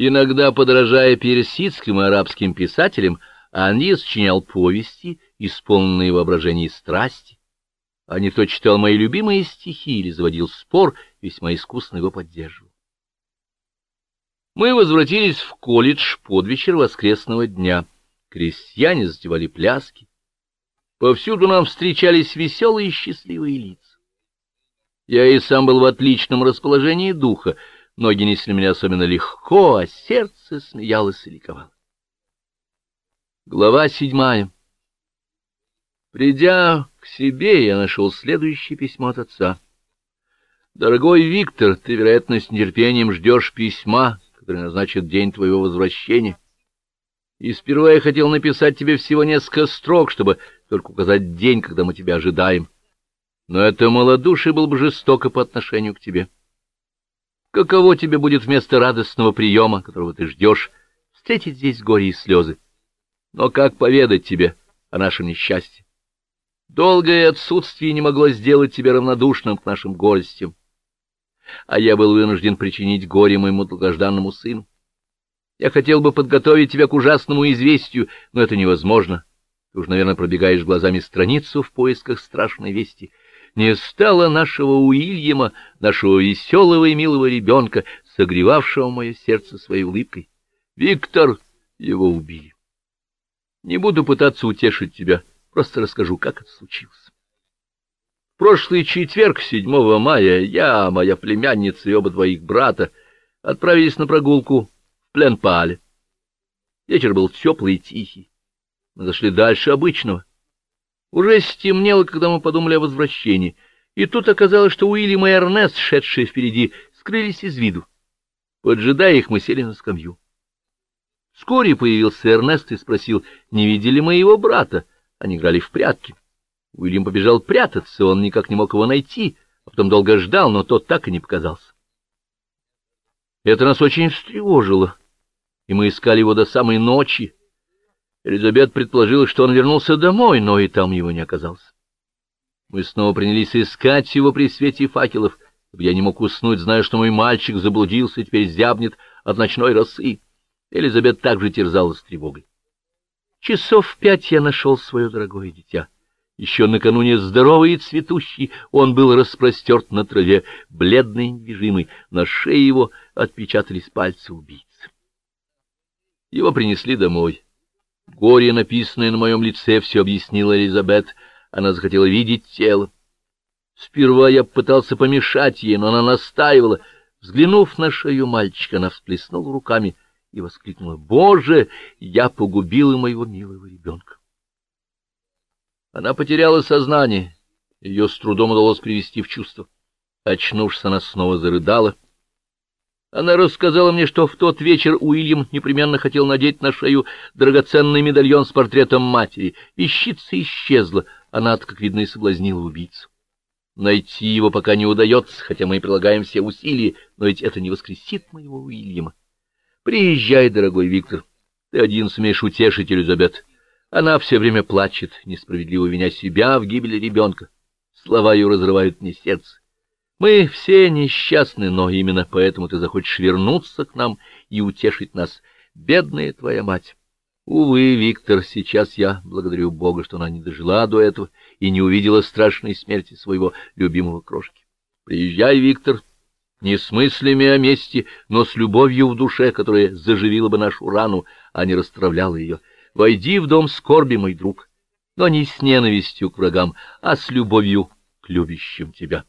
Иногда, подражая персидским и арабским писателям, Анри сочинял повести, исполненные воображения и страсти. А не то читал мои любимые стихи или заводил спор, весьма искусно его поддерживал. Мы возвратились в колледж под вечер воскресного дня. Крестьяне затевали пляски. Повсюду нам встречались веселые и счастливые лица. Я и сам был в отличном расположении духа, ноги несли меня особенно легко, а сердце смеялось и ликовало. Глава седьмая. Придя к себе, я нашел следующее письмо от отца. «Дорогой Виктор, ты, вероятно, с нетерпением ждешь письма, который назначит день твоего возвращения. И сперва я хотел написать тебе всего несколько строк, чтобы только указать день, когда мы тебя ожидаем. Но это малодушие было бы жестоко по отношению к тебе. Каково тебе будет вместо радостного приема, которого ты ждешь, встретить здесь горе и слезы? Но как поведать тебе о нашем несчастье? Долгое отсутствие не могло сделать тебя равнодушным к нашим горестям, а я был вынужден причинить горе моему долгожданному сыну. Я хотел бы подготовить тебя к ужасному известию, но это невозможно. Ты уж, наверное, пробегаешь глазами страницу в поисках страшной вести. Не стало нашего Уильяма, нашего веселого и милого ребенка, согревавшего мое сердце своей улыбкой. Виктор, его убили. Не буду пытаться утешить тебя, просто расскажу, как это случилось. В прошлый четверг, 7 мая, я, моя племянница и оба твоих брата отправились на прогулку в Пленпале. Вечер был теплый и тихий. Мы зашли дальше обычного. Уже стемнело, когда мы подумали о возвращении, и тут оказалось, что Уильям и Эрнест, шедшие впереди, скрылись из виду. Поджидая их, мы сели на скамью. Вскоре появился Эрнест и спросил, не видели мы его брата. Они играли в прятки. Уильям побежал прятаться, он никак не мог его найти, а потом долго ждал, но тот так и не показался. Это нас очень встревожило, и мы искали его до самой ночи. Элизабет предположила, что он вернулся домой, но и там его не оказалось. Мы снова принялись искать его при свете факелов, я не мог уснуть, зная, что мой мальчик заблудился и теперь зябнет от ночной росы. Элизабет также терзалась тревогой. Часов в пять я нашел свое дорогое дитя. Еще накануне здоровый и цветущий он был распростерт на траве, бледный и недвижимый, на шее его отпечатались пальцы убийцы. Его принесли домой. Горе, написанное на моем лице, все объяснила Элизабет. Она захотела видеть тело. Сперва я пытался помешать ей, но она настаивала. Взглянув на шею мальчика, она всплеснула руками — и воскликнула, «Боже, я погубила моего милого ребенка!» Она потеряла сознание, ее с трудом удалось привести в чувство. Очнувшись, она снова зарыдала. Она рассказала мне, что в тот вечер Уильям непременно хотел надеть на шею драгоценный медальон с портретом матери. Вещица исчезла, она, как видно, и соблазнила убийцу. Найти его пока не удается, хотя мы и прилагаем все усилия, но ведь это не воскресит моего Уильяма. Приезжай, дорогой Виктор. Ты один сумеешь утешить Элизабет. Она все время плачет, несправедливо виня себя в гибели ребенка. Слова ее разрывают мне сердце. Мы все несчастны, но именно поэтому ты захочешь вернуться к нам и утешить нас. Бедная твоя мать. Увы, Виктор, сейчас я благодарю Бога, что она не дожила до этого и не увидела страшной смерти своего любимого крошки. Приезжай, Виктор, не с мыслями о мести, но с любовью в душе, которая заживила бы нашу рану, а не расстравляла ее. Войди в дом скорби, мой друг, но не с ненавистью к врагам, а с любовью к любящим тебя.